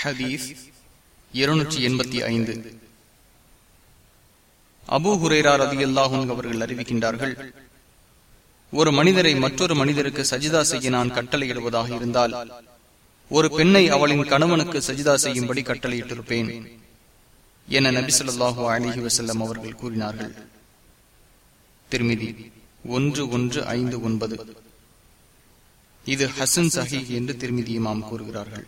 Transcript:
ஹதீஸ் இருநூற்றி எண்பத்தி ஐந்து. அபு ஹுரேரார் ரதி அல்லாஹும் அவர்கள் அறிவிக்கின்றார்கள் ஒரு மனிதரை மற்றொரு மனிதருக்கு சஜிதா செய்ய நான் கட்டளையிடுவதாக இருந்தால் ஒரு பெண்ணை அவளின் கணவனுக்கு சஜிதா செய்யும்படி கட்டளையிட்டிருப்பேன் என நபி சொல்லாஹு அலிஹி வசல்லம் அவர்கள் கூறினார்கள். திருமிதி ஒன்று ஒன்று ஐந்து ஒன்பது. இது ஹசன் சஹி என்று திருமிதி இமாம் கூறுகிறார்கள்.